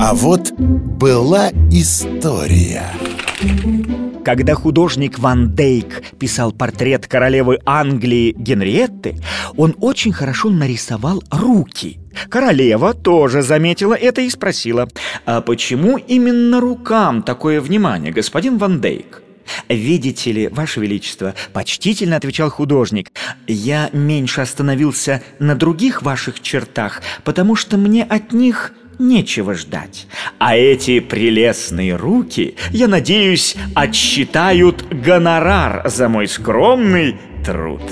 А вот была история. Когда художник Ван Дейк писал портрет королевы Англии Генриетты, он очень хорошо нарисовал руки. Королева тоже заметила это и спросила, а почему именно рукам такое внимание, господин Ван Дейк? «Видите ли, Ваше Величество», — почтительно отвечал художник, «я меньше остановился на других ваших чертах, потому что мне от них нечего ждать. А эти прелестные руки, я надеюсь, отсчитают гонорар за мой скромный труд.